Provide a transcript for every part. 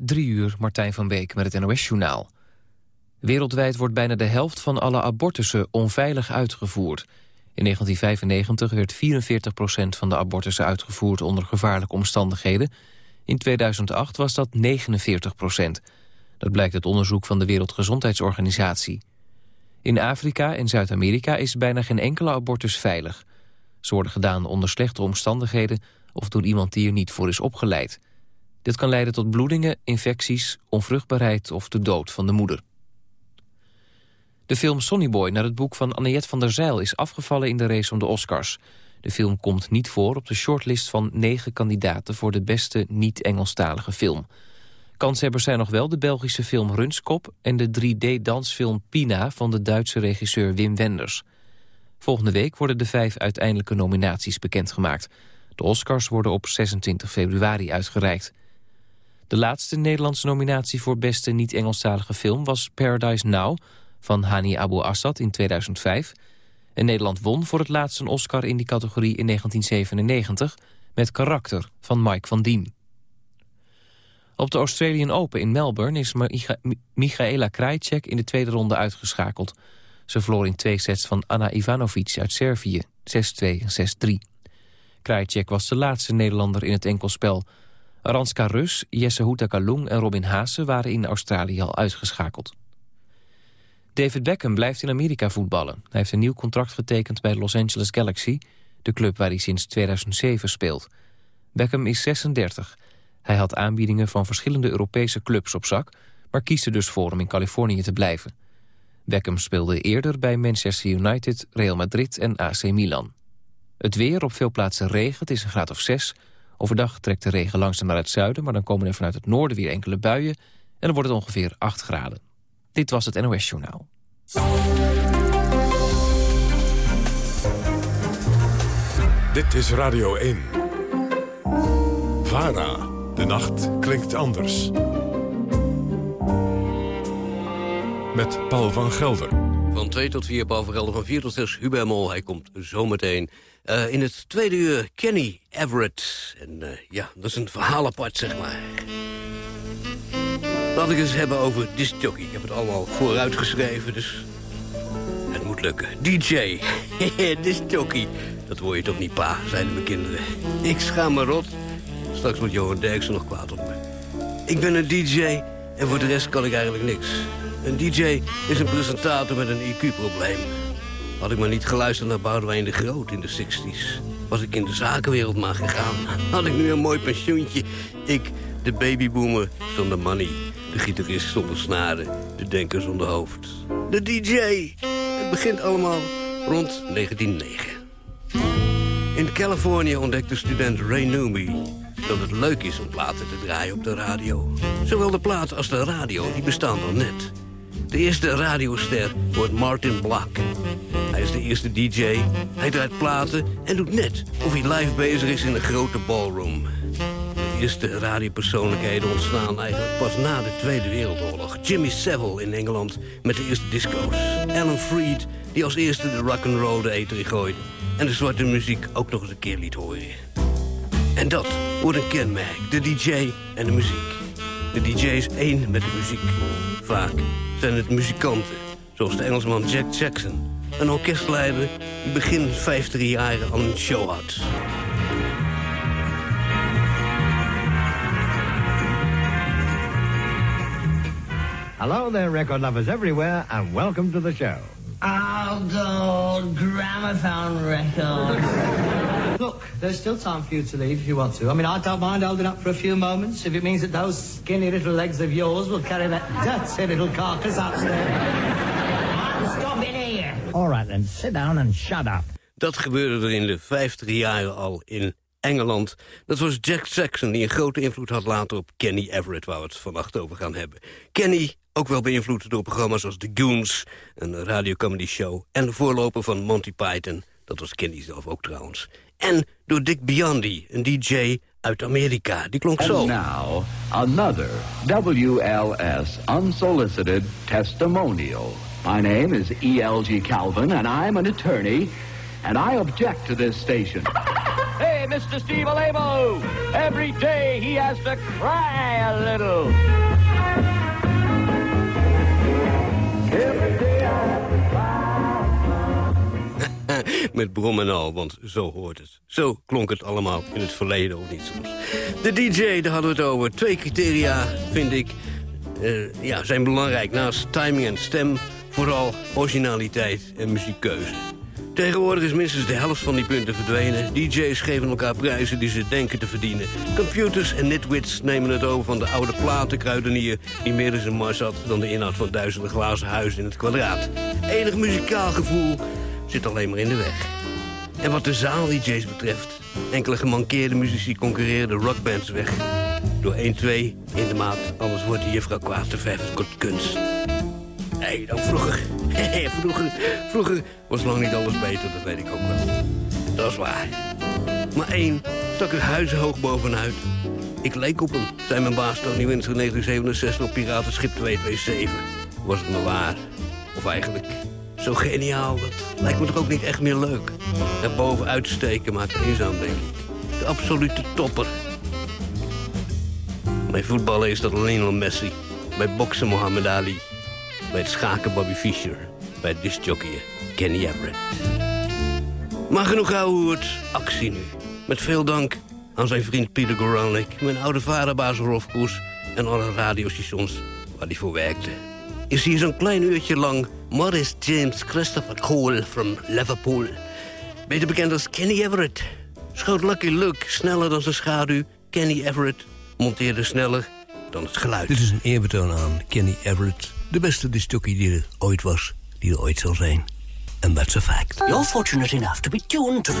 Drie uur, Martijn van Beek met het NOS-journaal. Wereldwijd wordt bijna de helft van alle abortussen onveilig uitgevoerd. In 1995 werd 44% van de abortussen uitgevoerd onder gevaarlijke omstandigheden. In 2008 was dat 49% Dat blijkt uit onderzoek van de Wereldgezondheidsorganisatie. In Afrika en Zuid-Amerika is bijna geen enkele abortus veilig. Ze worden gedaan onder slechte omstandigheden of door iemand die er niet voor is opgeleid. Dit kan leiden tot bloedingen, infecties, onvruchtbaarheid of de dood van de moeder. De film Sonny Boy naar het boek van Annette van der Zijl is afgevallen in de race om de Oscars. De film komt niet voor op de shortlist van negen kandidaten voor de beste niet-Engelstalige film. Kanshebbers zijn nog wel de Belgische film Runskop en de 3D-dansfilm Pina van de Duitse regisseur Wim Wenders. Volgende week worden de vijf uiteindelijke nominaties bekendgemaakt. De Oscars worden op 26 februari uitgereikt. De laatste Nederlandse nominatie voor beste niet-Engelstalige film was Paradise Now van Hani Abu Assad in 2005. En Nederland won voor het laatst een Oscar in die categorie in 1997 met Karakter van Mike van Dien. Op de Australian Open in Melbourne is Michaela Krajicek in de tweede ronde uitgeschakeld. Ze verloor in twee sets van Anna Ivanovic uit Servië, 6-2 en 6-3. Krajicek was de laatste Nederlander in het enkelspel. Aranska Rus, Jesse Houta-Kalung en Robin Haase waren in Australië al uitgeschakeld. David Beckham blijft in Amerika voetballen. Hij heeft een nieuw contract getekend bij Los Angeles Galaxy... de club waar hij sinds 2007 speelt. Beckham is 36. Hij had aanbiedingen van verschillende Europese clubs op zak... maar kiest er dus voor om in Californië te blijven. Beckham speelde eerder bij Manchester United, Real Madrid en AC Milan. Het weer, op veel plaatsen regen, het is een graad of 6. Overdag trekt de regen langzaam naar het zuiden... maar dan komen er vanuit het noorden weer enkele buien... en dan wordt het ongeveer 8 graden. Dit was het NOS Journaal. Dit is Radio 1. VARA. De nacht klinkt anders. Met Paul van Gelder. Van 2 tot 4, Paul van Gelder. Van 4 tot 6, Hubert Mol. Hij komt zometeen. Uh, in het tweede uur, Kenny Everett. En uh, ja, dat is een verhaal apart, zeg maar. Laat ik eens hebben over discjockey. Ik heb het allemaal vooruitgeschreven, dus het moet lukken. DJ, discjockey. Dat hoor je toch niet, pa, zeiden mijn kinderen. Ik schaam me rot. Straks wordt Johan Derksen nog kwaad op me. Ik ben een DJ en voor de rest kan ik eigenlijk niks. Een DJ is een presentator met een IQ-probleem. Had ik maar niet geluisterd naar Boudewijn de Groot in de 60s. Was ik in de zakenwereld maar gegaan. Had ik nu een mooi pensioentje. Ik, de babyboomer zonder money. De gitarist zonder snaren, de denker zonder hoofd. De DJ. Het begint allemaal rond 1909. In Californië ontdekte student Ray Newby dat het leuk is om platen te draaien op de radio. Zowel de plaat als de radio, die bestaan nog net. De eerste radioster wordt Martin Black. Is de eerste DJ, hij draait platen en doet net of hij live bezig is in een grote ballroom eerste radiopersoonlijkheden ontstaan eigenlijk pas na de Tweede Wereldoorlog. Jimmy Savile in Engeland met de eerste disco's. Alan Freed, die als eerste de rock'n'roll de eter gooide. En de zwarte muziek ook nog eens een keer liet horen. En dat wordt een kenmerk, de DJ en de muziek. De DJ is één met de muziek. Vaak zijn het muzikanten, zoals de Engelsman Jack Jackson. Een orkestleider die begin 50 jaren al een show had. Hello there, record lovers everywhere, and welcome to the show. Oh, gold gramophone records. Look, there's still time for you to leave if you want to. I mean, I don't mind holding up for a few moments if it means that those skinny little legs of yours will carry that dirty little carcass upstairs. I'm stopping here. All right, then, sit down and shut up. Dat gebeurde er in de 50 jaren al in Engeland. Dat was Jack Saxon, die een grote invloed had later op Kenny Everett... waar we het vannacht over gaan hebben. Kenny, ook wel beïnvloed door programma's als The Goons... een radiocomedy show, en de voorloper van Monty Python. Dat was Kenny zelf ook trouwens. En door Dick Biondi, een DJ uit Amerika. Die klonk zo. And now, another WLS unsolicited testimonial. My name is E.L.G. Calvin, and I'm an attorney... and I object to this station. Hey, Mr. Steve Alemo. Every day he has to cry a little. Every day I Met brom en al, want zo hoort het. Zo klonk het allemaal in het verleden, of niet soms. De DJ, daar hadden we het over. Twee criteria, vind ik, eh, ja, zijn belangrijk. Naast timing en stem, vooral originaliteit en muziekkeuze. Tegenwoordig is minstens de helft van die punten verdwenen. DJ's geven elkaar prijzen die ze denken te verdienen. Computers en nitwits nemen het over van de oude platenkruidenier... die meer in zijn mars had dan de inhoud van duizenden glazen huizen in het kwadraat. Enig muzikaal gevoel zit alleen maar in de weg. En wat de zaal-DJ's betreft... enkele gemankeerde muzici concurreren de rockbands weg. Door 1-2 in de maat, anders wordt die juffrouw kwaad te vijf kunst. Nee, dan vroeger. vroeger. Vroeger was lang niet alles beter, dat weet ik ook wel. Dat is waar. Maar één stak er huizenhoog bovenuit. Ik leek op hem, zei mijn baas Tony Winter 1967 op Piratenschip 227. Was het maar waar? Of eigenlijk zo geniaal, dat lijkt me toch ook niet echt meer leuk. Er bovenuit te steken maakt eenzaam, denk ik. De absolute topper. Bij voetballen is dat Lionel Messi. Bij boksen Muhammad Ali. Bij het schaken Bobby Fischer. Bij het discjockeyen Kenny Everett. Maar genoeg het actie nu. Met veel dank aan zijn vriend Peter Goranik... mijn oude vader Basil Rofkoes en alle radiostations waar hij voor werkte. Is hier zo'n klein uurtje lang Morris James Christopher Cole from Liverpool. Beter bekend als Kenny Everett. Schoot Lucky Luke sneller dan zijn schaduw. Kenny Everett monteerde sneller dan het geluid. Dit is een eerbetoon aan Kenny Everett. De beste disjockey die er ooit was, die er ooit zal zijn. And that's a fact. You're fortunate enough to be tuned to...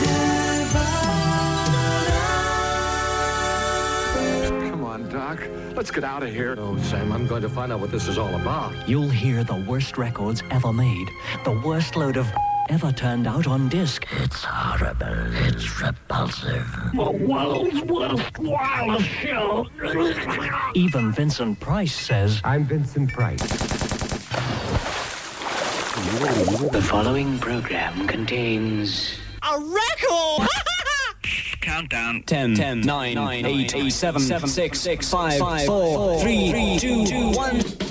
Come on, Doc. Let's get out of here. Oh, Sam, I'm going to find out what this is all about. You'll hear the worst records ever made. The worst load of ever turned out on disc. It's horrible. It's repulsive. The world's worst wireless show. Even Vincent Price says... I'm Vincent Price. The following program contains... A record! Countdown. 10, 10 9, 9 8, 8 7, 7, 6, 6, 5, 5 4, 3, 2, 2, 1.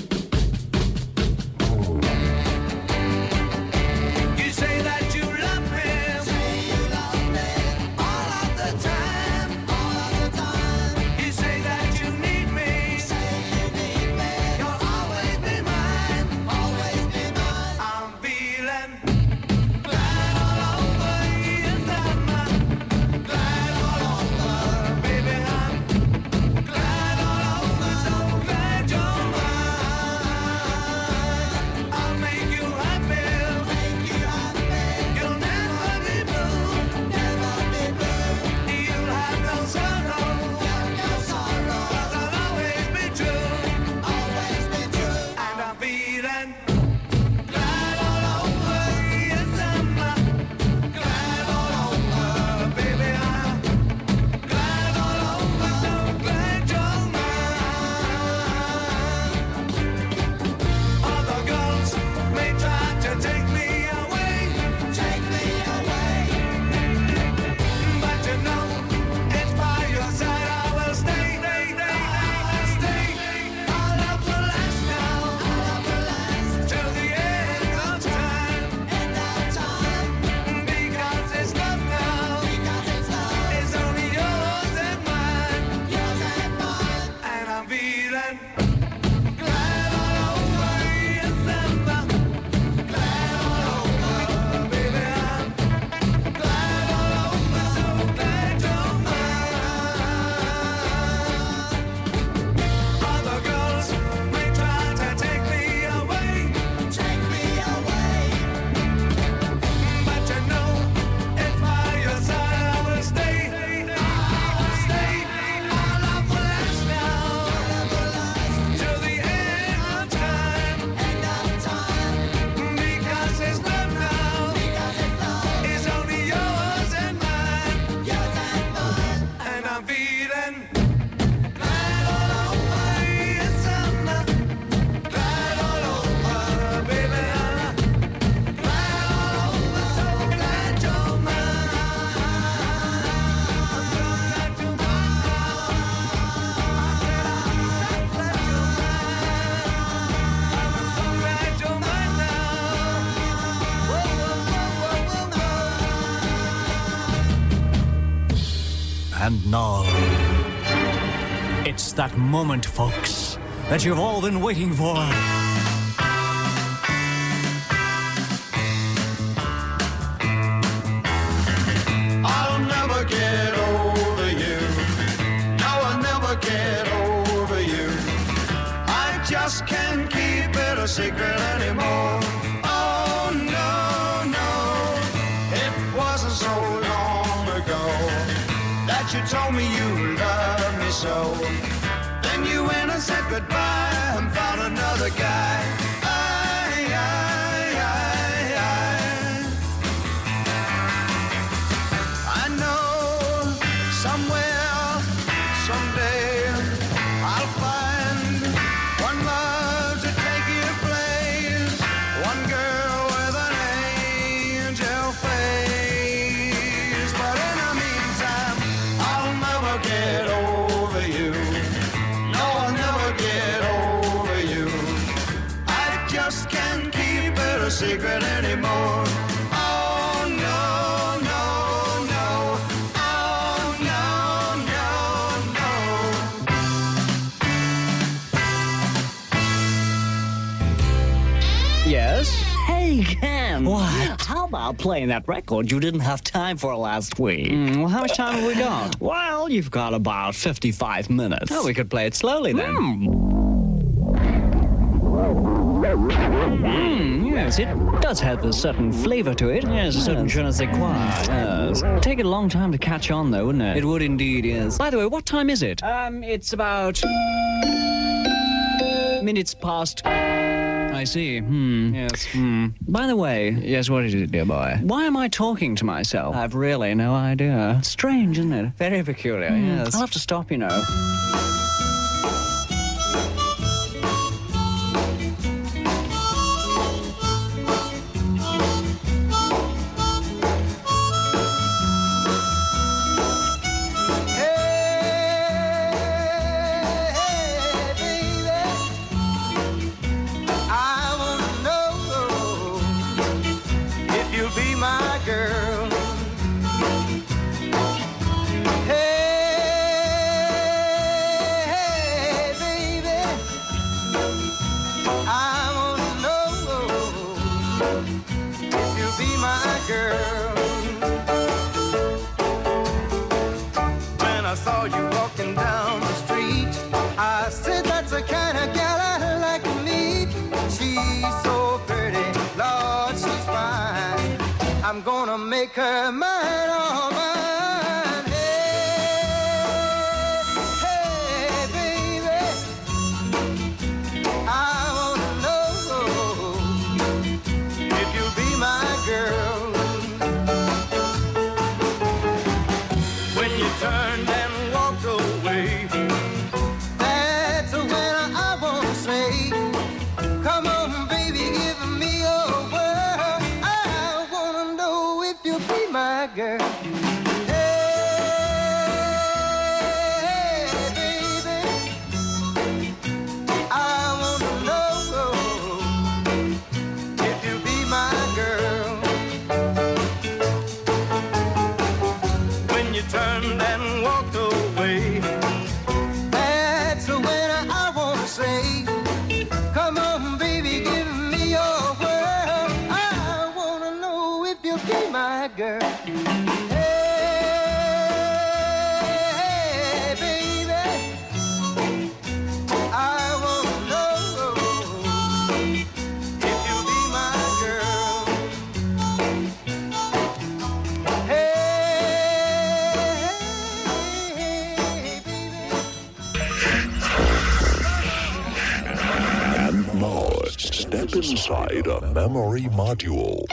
That moment, folks, that you've all been waiting for. Playing that record you didn't have time for last week? Mm, well, how much time have we got? Well, you've got about 55 minutes. Oh, we could play it slowly then. Mm, yes, it does have a certain flavor to it. Yes, a certain je ne sais quoi. Yes. Take a long time to catch on, though, wouldn't it? It would indeed, yes. By the way, what time is it? Um, it's about minutes past. I see. Hmm. Yes. Hmm. By the way, Yes, what is it, dear boy? why am I talking to myself? I've really no idea. Strange, isn't it? Very peculiar, Hmm. yes. I'll have to stop, you know. I'm gonna make her mine, inside a memory module.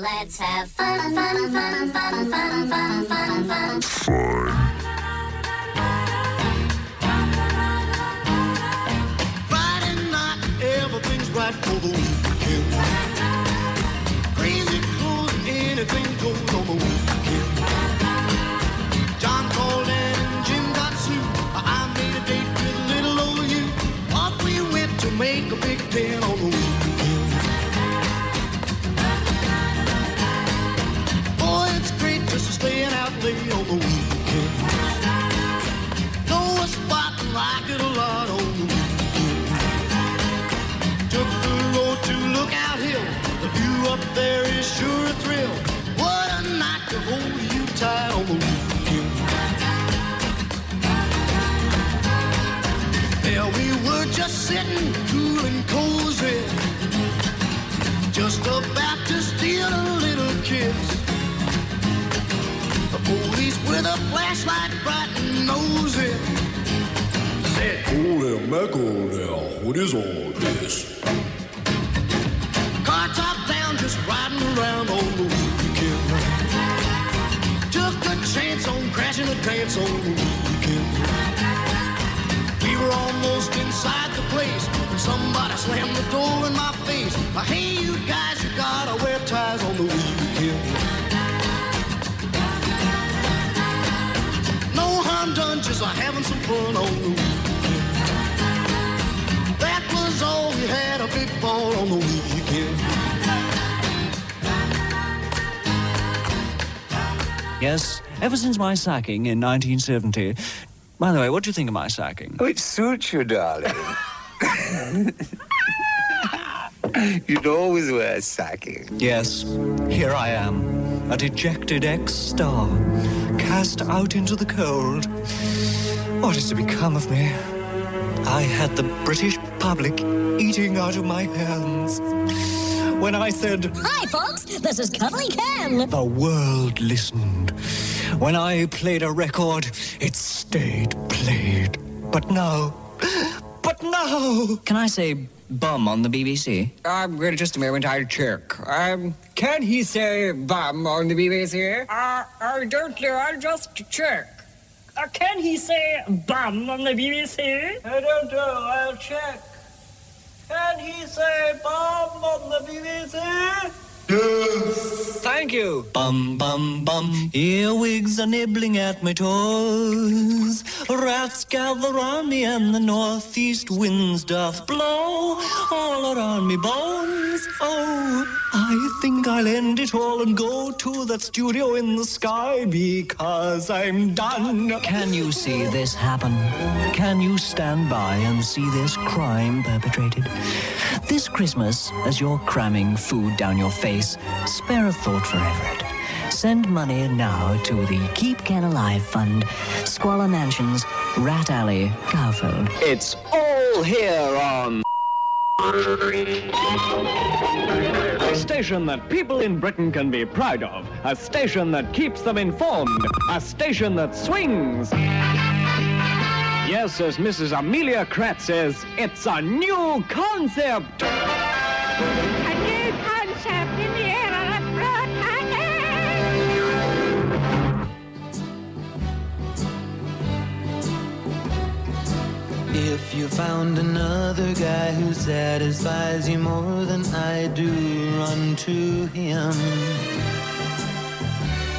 Let's have fun, fun, fun, fun, fun, fun, fun, fun. Friday to steal a little kiss. The police with a flashlight bright and nosy said, Holy mackerel now, what is all this? Car top down, just riding around on the weekend. Took a chance on crashing a dance on the weekend. We were almost inside the place somebody slammed the door in my face. Hey, you guys, you gotta wear ties on the weekend. No harm done, just having some fun on the weekend. That was all we had, a big ball on the weekend. Yes, ever since my sacking in 1970. By the way, what do you think of my sacking? Oh, it suits you, darling. You'd always wear sacking. Yes, here I am, a dejected ex-star, cast out into the cold. What is to become of me? I had the British public eating out of my hands. When I said, Hi, folks. This is Cuddly Ken. the world listened. When I played a record, it stayed played. But now, but now. Can I say bum on the BBC? I'm going to just a moment, I'll check. Um, can he say bum on the BBC? Uh, I don't know, I'll just check. Uh, can he say bum on the BBC? I don't know, I'll check. Can he say bum on the BBC? Thank you. Bum, bum, bum. Earwigs are nibbling at my toes. Rats gather round me, and the northeast winds doth blow all around me bones. Oh, I think I'll end it all and go to that studio in the sky because I'm done. Can you see this happen? Can you stand by and see this crime perpetrated? This Christmas, as you're cramming food down your face, spare a thought for Everett. Send money now to the Keep Ken Alive Fund, Squalor Mansions, Rat Alley, Garfield. It's all here on. A station that people in Britain can be proud of. A station that keeps them informed. A station that swings. Yes, as Mrs. Amelia Kratz says, it's a new concept. If you found another guy who satisfies you more than I do, run to him.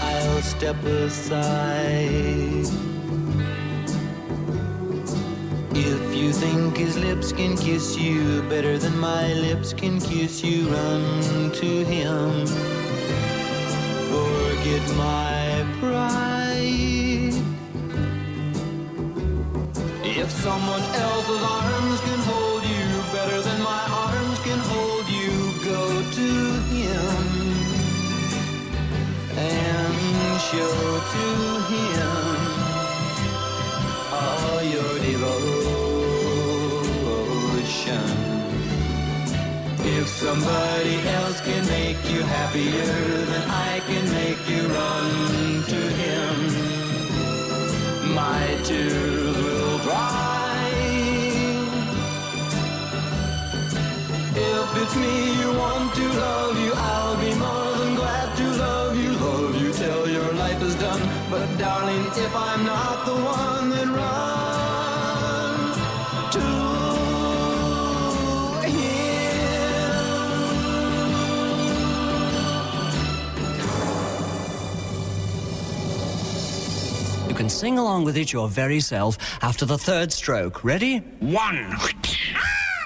I'll step aside. If you think his lips can kiss you better than my lips can kiss you, run to him. Forget my pride. Someone else's arms can hold you better than my arms can hold you, go to him and show to him all your devotion. If somebody else can make you happier than I can make you run to him, my tears If it's me you want to love you, I'll be more than glad to love you, love you till your life is done. But darling, if I'm not the one, then run to him. You can sing along with it your very self after the third stroke. Ready? One,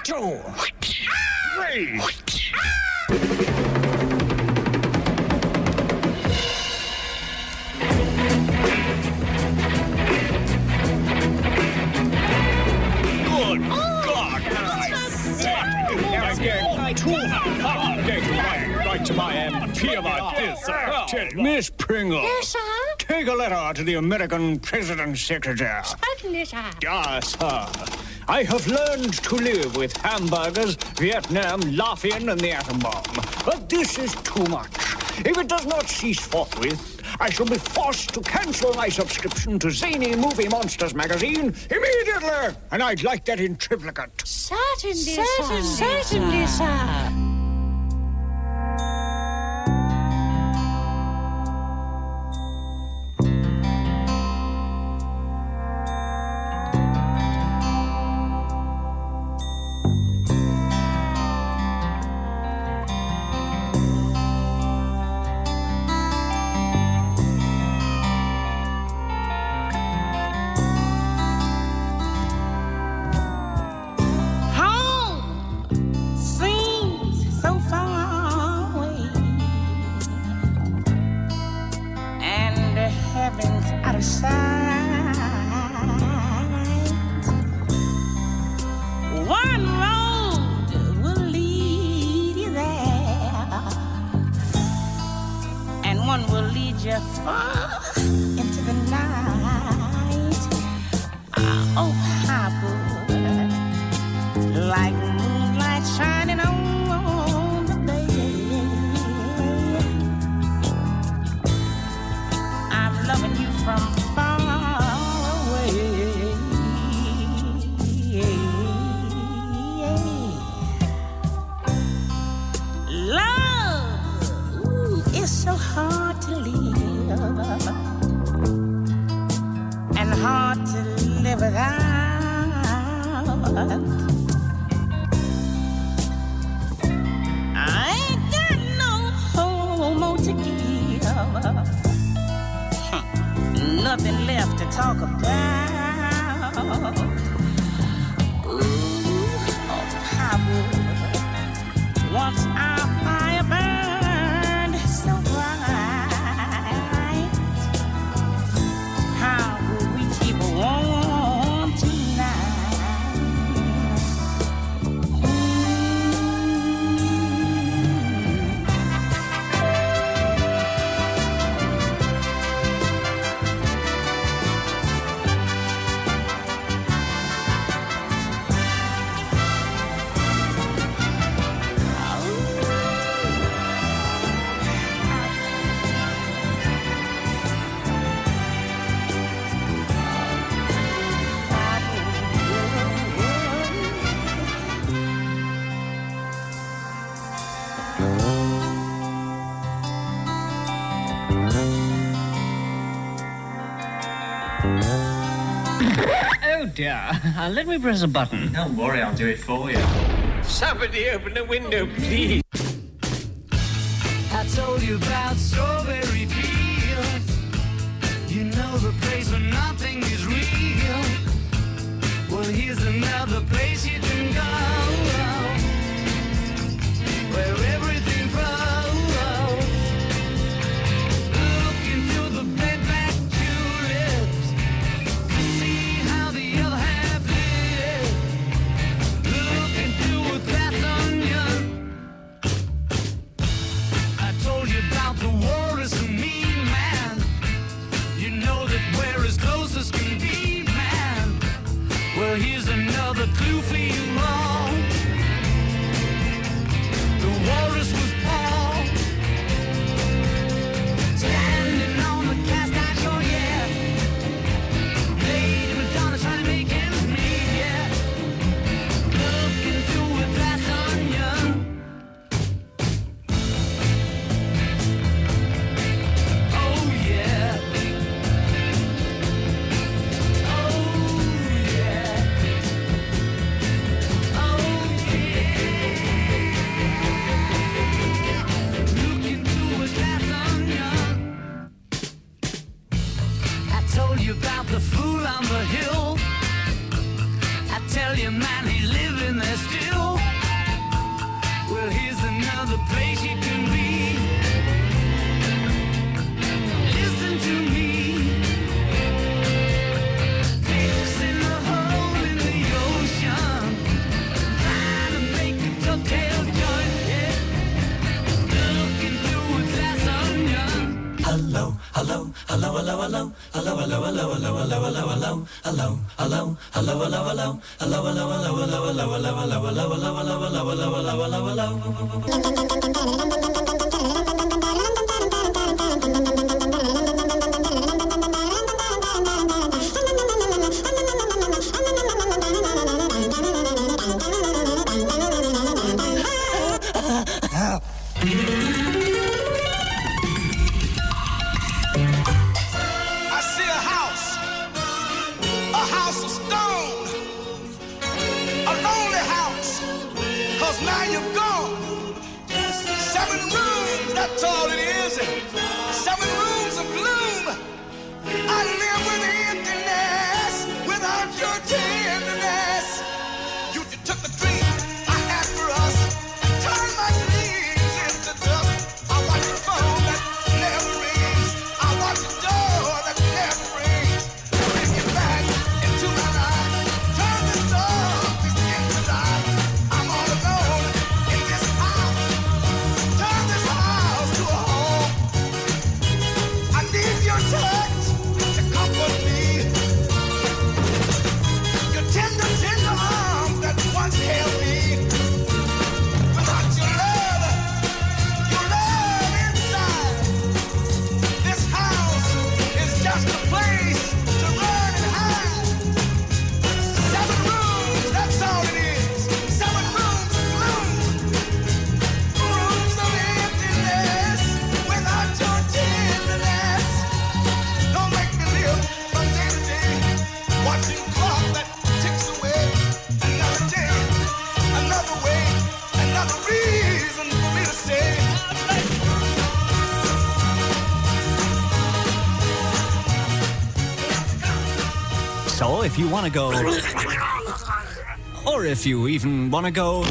two, this. Miss Pringle. Yes, sir? Take a letter to the American President's Secretary. Certainly, sir. Yes, sir. I have learned to live with hamburgers, Vietnam, Laughing, and the atom bomb. But this is too much. If it does not cease forthwith, I shall be forced to cancel my subscription to Zany Movie Monsters magazine immediately. And I'd like that in triplicate. Certainly, certainly, sir. Certainly, sir. Let me press a button. Don't worry, I'll do it for you. Somebody open the window, please. I told you about so want to go, or if you even want to go.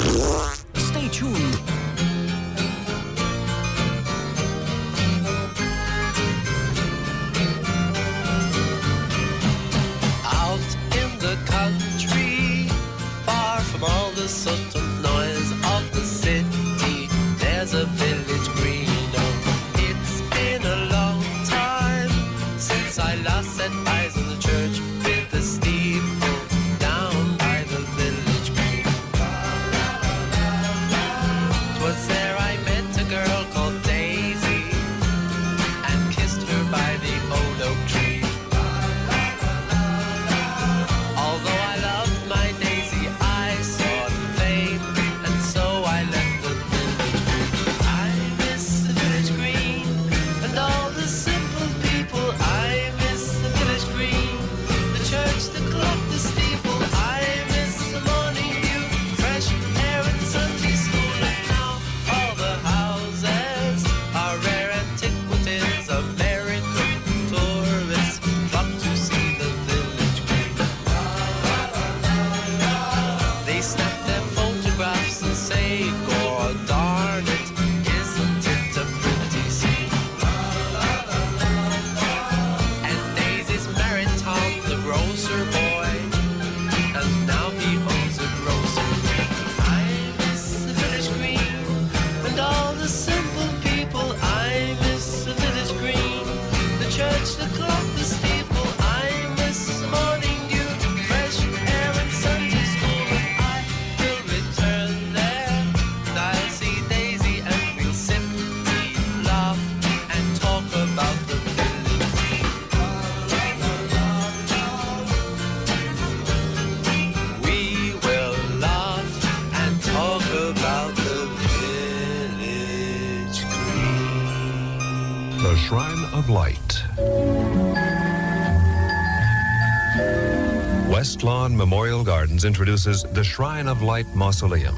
Lawn Memorial Gardens introduces the Shrine of Light Mausoleum,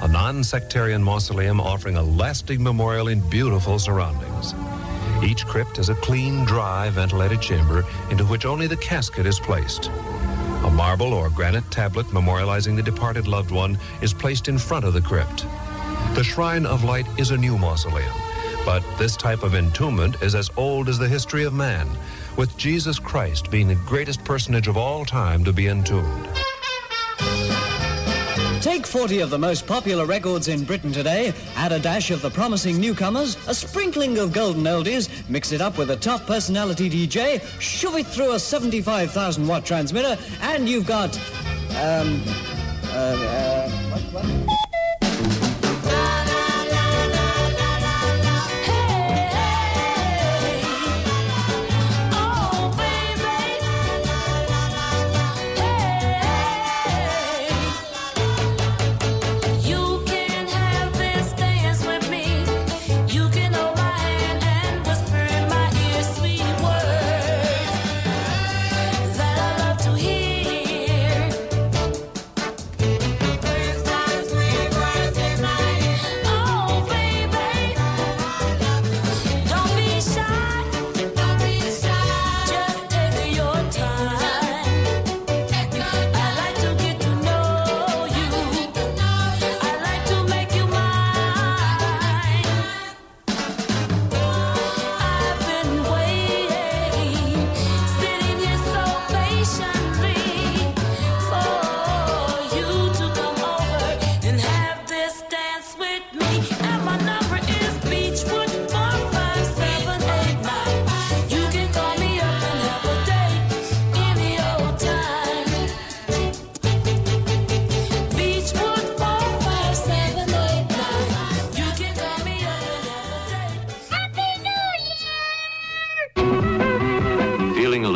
a non sectarian mausoleum offering a lasting memorial in beautiful surroundings. Each crypt is a clean, dry, ventilated chamber into which only the casket is placed. A marble or granite tablet memorializing the departed loved one is placed in front of the crypt. The Shrine of Light is a new mausoleum, but this type of entombment is as old as the history of man with Jesus Christ being the greatest personage of all time to be entombed. Take 40 of the most popular records in Britain today, add a dash of the promising newcomers, a sprinkling of golden oldies, mix it up with a top personality DJ, shove it through a 75,000 watt transmitter, and you've got. Um. Uh, uh, what, what?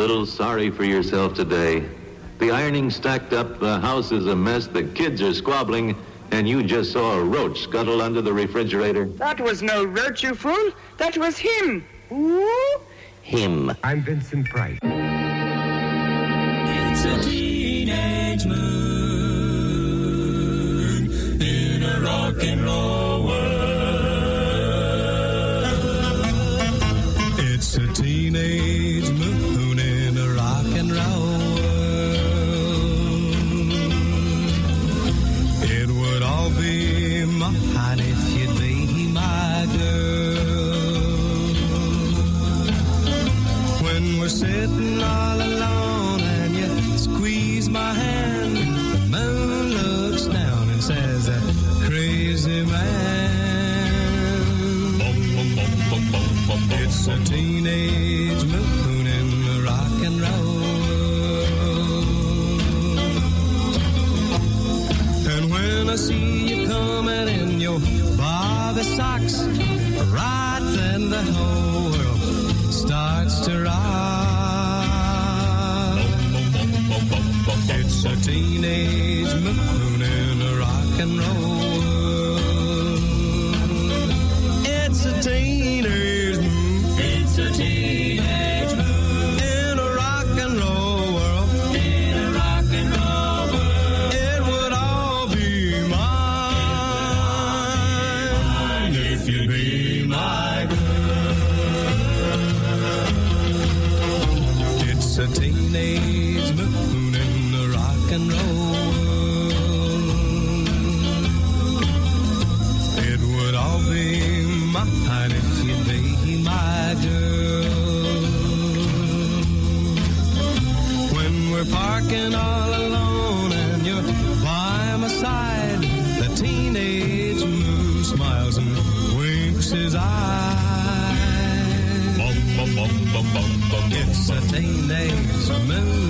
Little sorry for yourself today? The ironing's stacked up, the house is a mess, the kids are squabbling, and you just saw a roach scuttle under the refrigerator? That was no roach, you fool. That was him. Ooh. Him. I'm Vincent Price. It's a teenage moon in a rock and roll It's mine if you'd be my girl. When we're parking all alone and you're by my side, the teenage moon smiles and winks his eyes. It's a teenage moon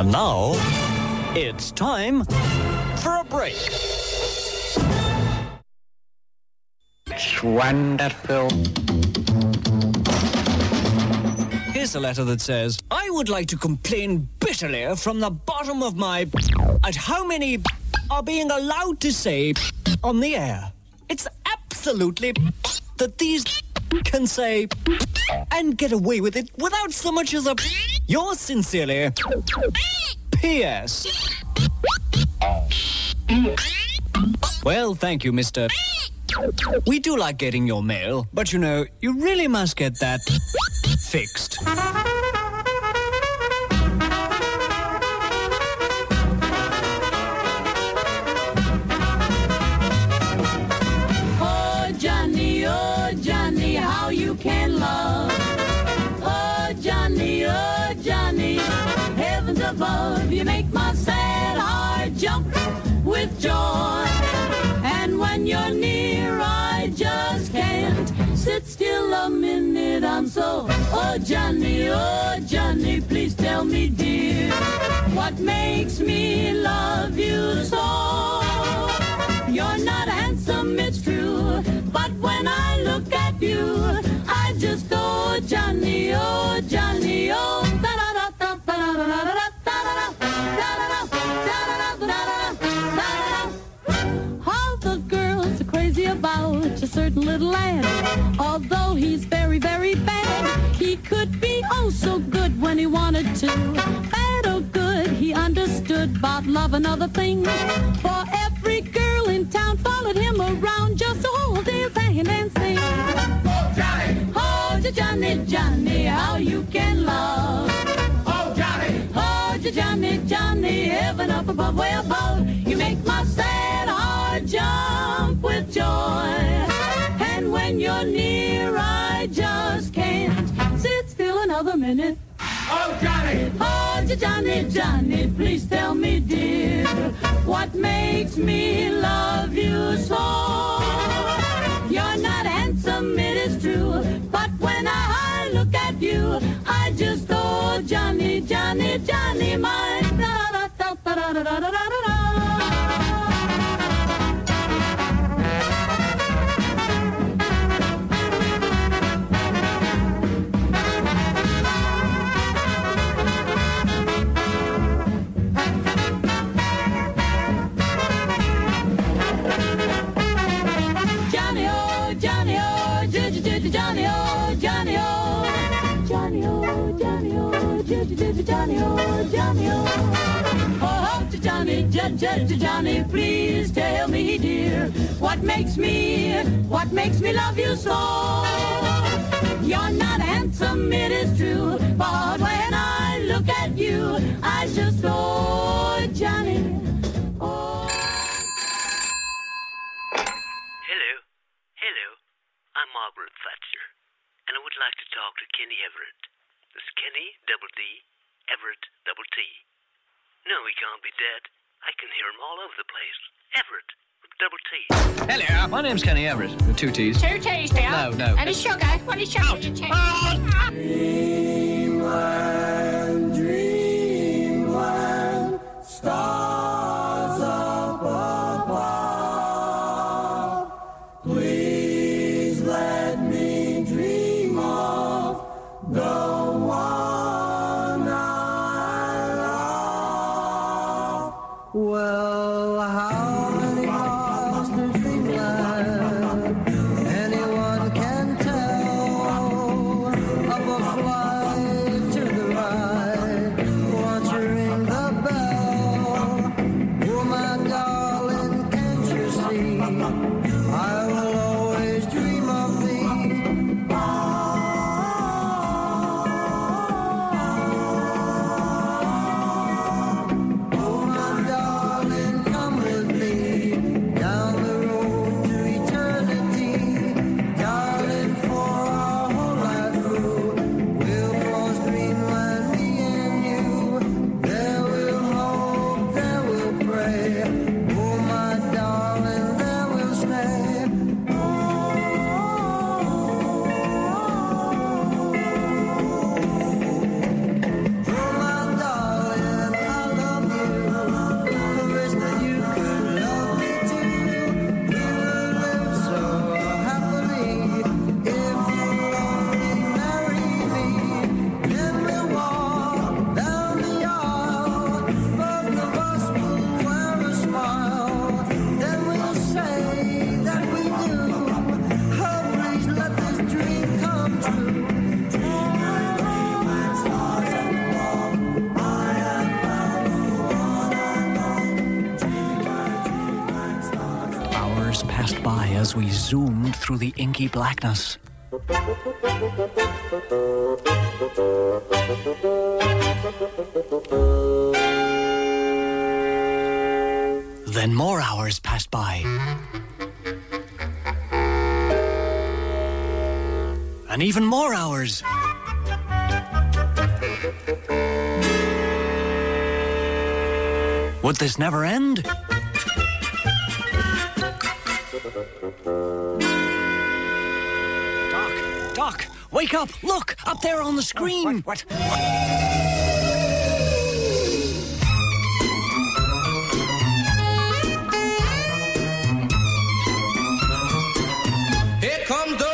And now, it's time for a break. It's wonderful. Here's a letter that says, I would like to complain bitterly from the bottom of my at how many are being allowed to say on the air. It's absolutely that these can say and get away with it without so much as a Yours sincerely, P.S. Well, thank you, Mr. We do like getting your mail, but you know, you really must get that fixed. still a minute, I'm so. Oh, Johnny, oh, Johnny, please tell me, dear, what makes me love you so? You're not handsome, it's true, but when I look at you, I just oh, Johnny, oh, Johnny, oh, da da da da da da da. Certain little lad. Although he's very, very bad, he could be oh so good when he wanted to. Bad or good, he understood about love and other things. For every girl in town followed him around just to hold his hand and sing. Oh, Johnny! Hold you, Johnny, Johnny, how you can love. Oh, Johnny! Hold you, Johnny, Johnny, heaven up above, way above. You make my sad heart jump with joy. When you're near, I just can't sit still another minute. Oh, Johnny! Oh, you, Johnny, Johnny, please tell me, dear, what makes me love you so? You're not handsome, it is true, but when I look at you, I just, oh, Johnny, Johnny, Johnny, my da da da da da da da da da Johnny, oh, Johnny, oh. Oh, oh to Johnny, J- J- Johnny, please tell me, dear, what makes me, what makes me love you so? You're not handsome, it is true, but when I look at you, I just, oh, No, he can't be dead. I can hear him all over the place. Everett, with double T. Hello, my name's Kenny Everett, with two T's. Two teas, dear. No, no. And a sugar. What is sugar? Dreamland, dreamland, stars zoomed through the inky blackness. Then more hours passed by. And even more hours. Would this never end? Wake up! Look, up there on the screen. Oh, what? Here comes the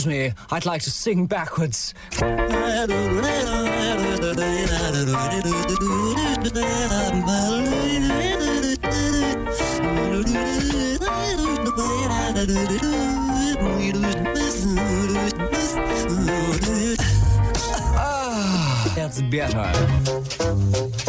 excuse me, I'd like to sing backwards. Ah, that's better.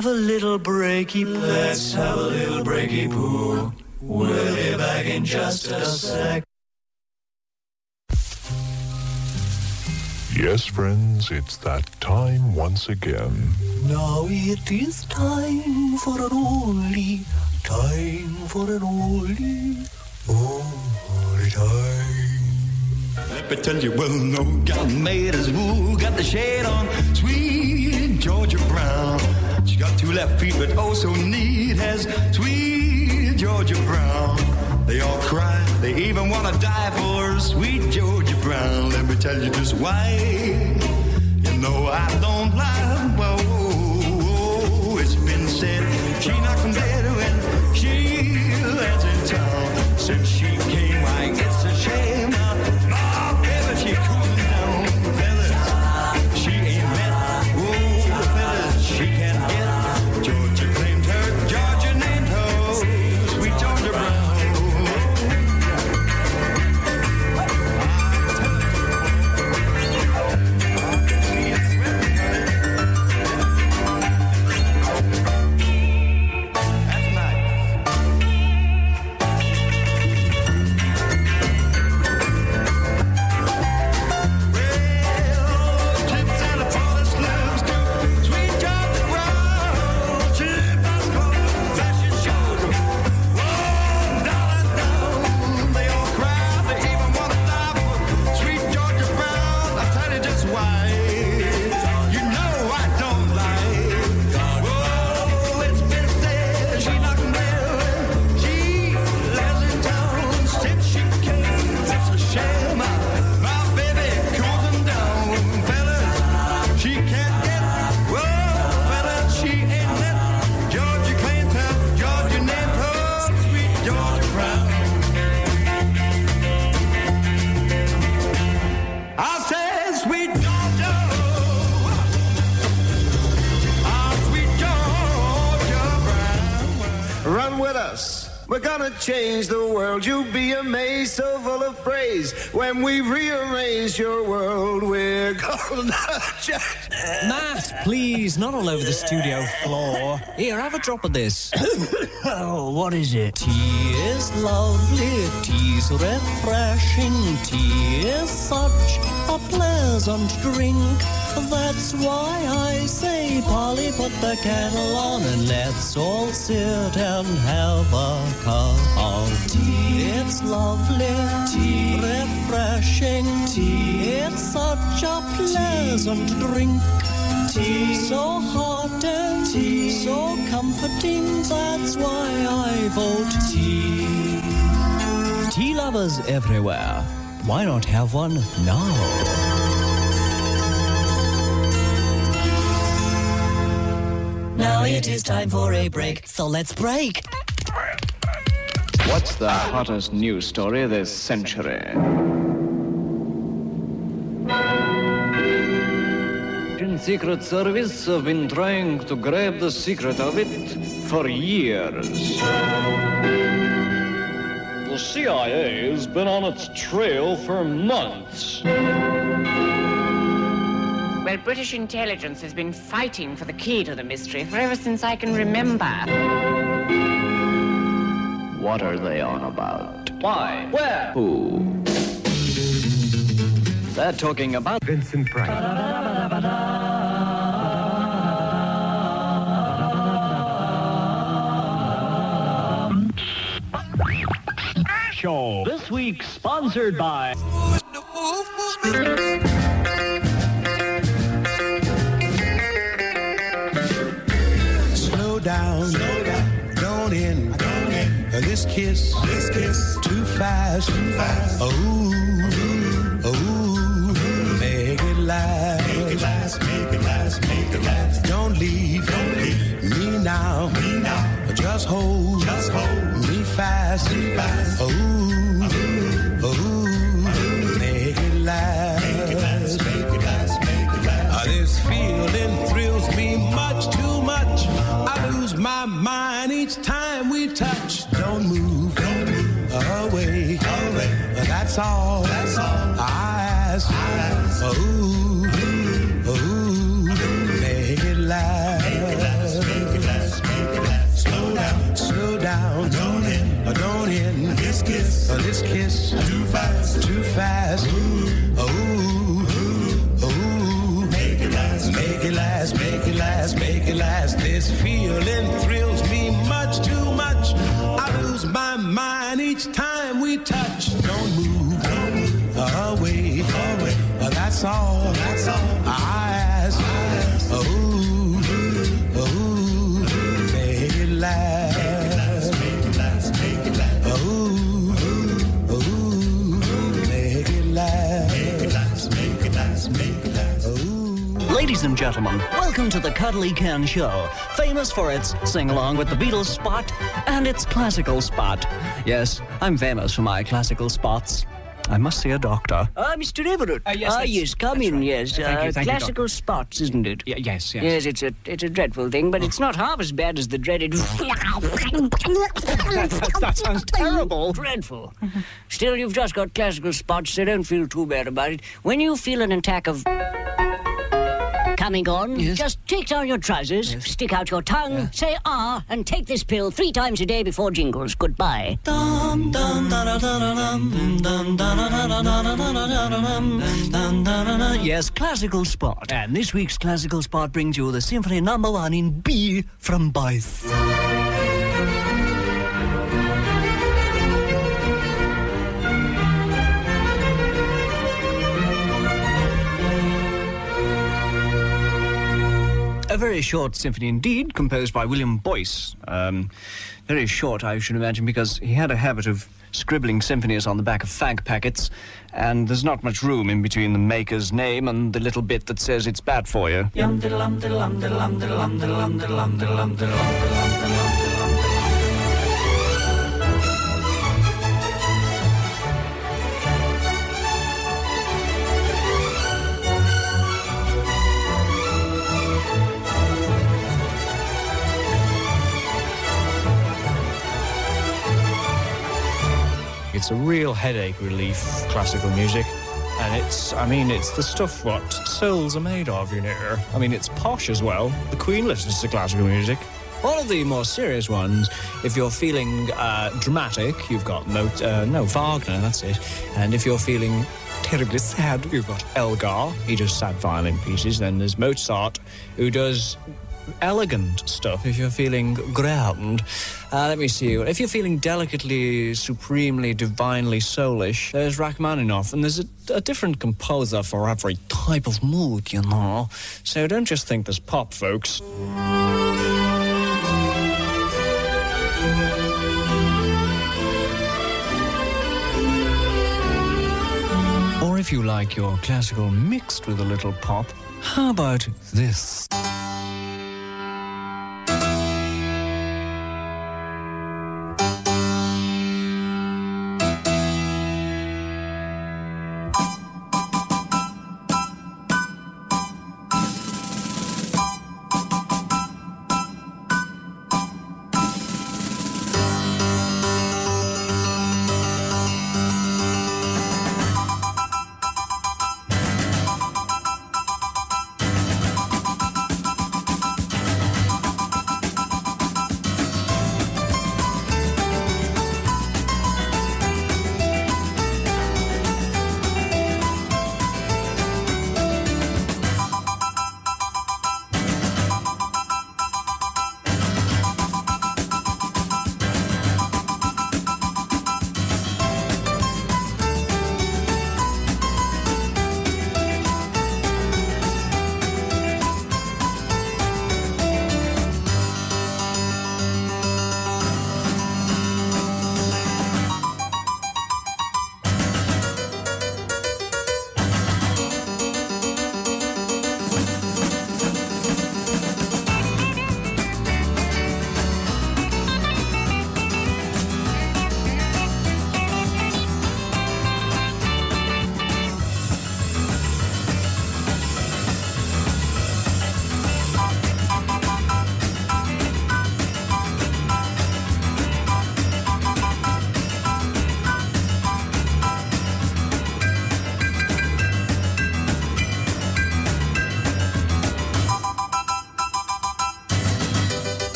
Have a little breaky poo. Let's have a little breaky poo. We'll be back in just a sec. Yes, friends, it's that time once again. Now it is time for an oldie, time for an oldie, oldie time. Let me tell you, well, no gal made as wool, got the shade on. Sweet Georgia Brown. Got two left feet, but oh so neat as sweet Georgia Brown. They all cry, they even wanna die for sweet Georgia Brown. Let me tell you just why. You know I don't lie. Whoa, oh, oh, whoa, oh, whoa. it's been said she knocked them dead change the world. You'll be amazed, so full of praise. When we rearrange your world, we're gonna change. Matt, please, not all over the studio floor. Here, have a drop of this. Oh, what is it? Tea is lovely, tea's refreshing, tea is such a pleasant drink. That's why I say, Polly, put the kettle on and let's all sit and have a cup of tea. It's lovely, tea, refreshing, tea. It's such a pleasant drink. Tea so hot and tea so comforting. That's why I vote tea. Tea lovers everywhere. Why not have one now? Now it is time for a break, so let's break. What's the hottest news story this century? Russian Secret Service have been trying to grab the secret of it for years. The CIA has been on its trail for months. Well, British intelligence has been fighting for the key to the mystery for ever since I can remember. What are they on about? Why? Where? Who? They're talking about Vincent Price. Show. This week sponsored by. Down, slow down. Don't end, don't end. This kiss, this kiss, too fast, too fast. Oh, oh, make it last, make it last, make it last, make it last. Don't leave, don't leave me now, me now. Just hold, just hold me fast, me fast. Oh, all. That's all. That's all. I ask. Ooh, make it last. Oh, oh, make it last. Oh. Ladies and gentlemen, welcome to the Cuddly Ken Show, famous for its sing along with the Beatles spot and its classical spot. Yes, I'm famous for my classical spots. I must see a doctor. Ah, Mr. Everett. Uh, yes, ah, yes, come in, yes. Thank you, Uh, thank you, classical spots, isn't it? Y- yes, yes. Yes, it's a it's a dreadful thing, but it's not half as bad as the dreaded. that, that sounds terrible. Dreadful. Still, you've just got classical spots, so don't feel too bad about it. When you feel an attack of coming on, yes. just take down your trousers, yes. stick out your tongue, yeah. say ah, and take this pill three times a day before jingles. Goodbye. Yes, classical spot. And this week's classical spot brings you the symphony number one in B from Baith. A very short symphony indeed, composed by William Boyce. Um, very short, I should imagine, because he had a habit of scribbling symphonies on the back of fag packets, and there's not much room in between the maker's name and the little bit that says it's bad for you. It's a real headache relief, classical music. And it's, I mean, it's the stuff what souls are made of, you know. I mean, it's posh as well. The Queen listens to classical music. All of the more serious ones, if you're feeling uh, dramatic, you've got Mo- uh, no Wagner, that's it. And if you're feeling terribly sad, you've got Elgar, he does sad violin pieces. Then there's Mozart, who does elegant stuff if you're feeling ground. Uh, let me see. If you're feeling delicately, supremely, divinely soulish, there's Rachmaninoff, and there's a, a different composer for every type of mood, you know. So don't just think there's pop, folks. Or if you like your classical mixed with a little pop, how about this?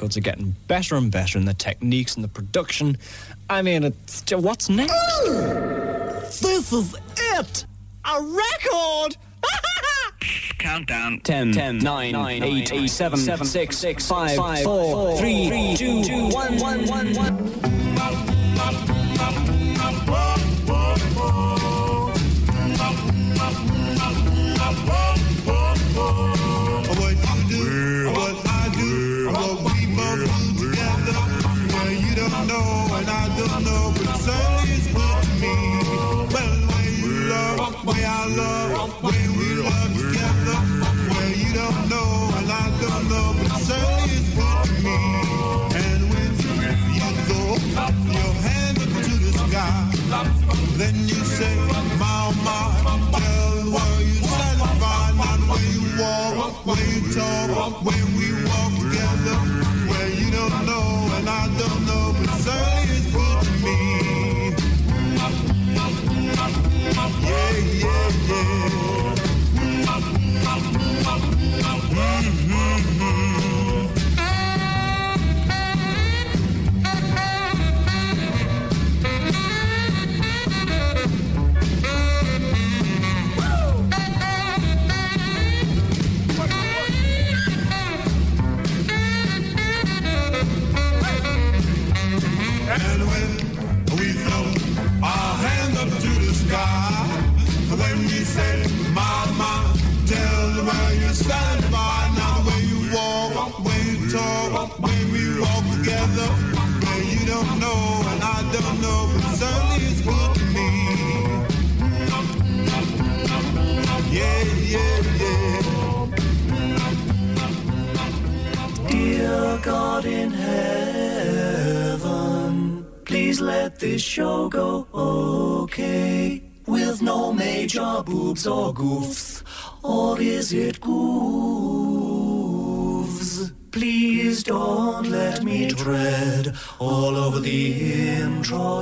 Records are getting better and better in the techniques and the production. I mean, it's what's next? This is it! A record! countdown. 10, 10 9, 9 8, 7, 7, 6, 6, 5, 4, 3, 2, 1, 1, 1, 1.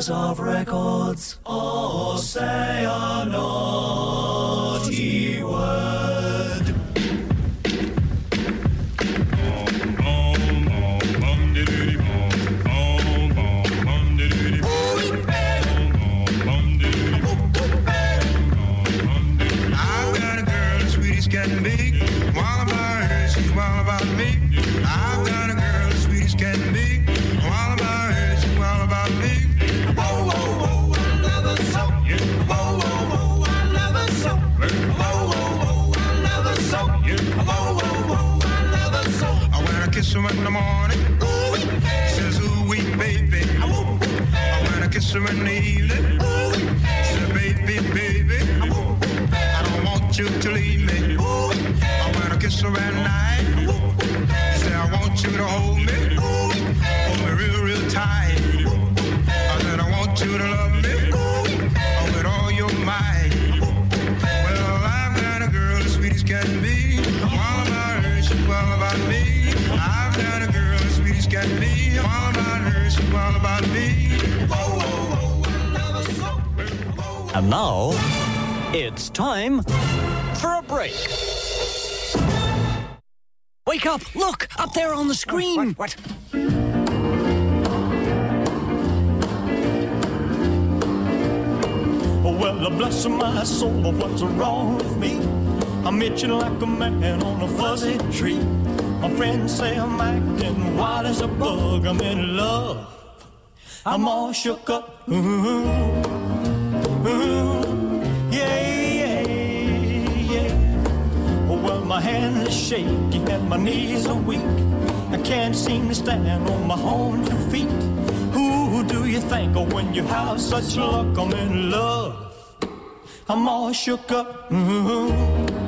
Of records you to leave me. I want to kiss her at night. Say I want you to hold me. Hold me real, real tight. I said I want you to love me. With all your might. Well, I've got a girl as sweet as can be. While about her, she's all about me. I've got a girl as sweet as can be. While about her, she's all about me. And now, it's time break. Wake up! Look! Up there on the screen! What? Oh, well, bless my soul, what's wrong with me? I'm itching like a man on a fuzzy tree. My friends say I'm acting wild as a bug. I'm in love. I'm all shook up. Ooh, ooh, yeah. My hands are shaky and my knees are weak. I can't seem to stand on my own two feet. Who do you think of when you have such luck? I'm in love. I'm all shook up. Ooh, ooh,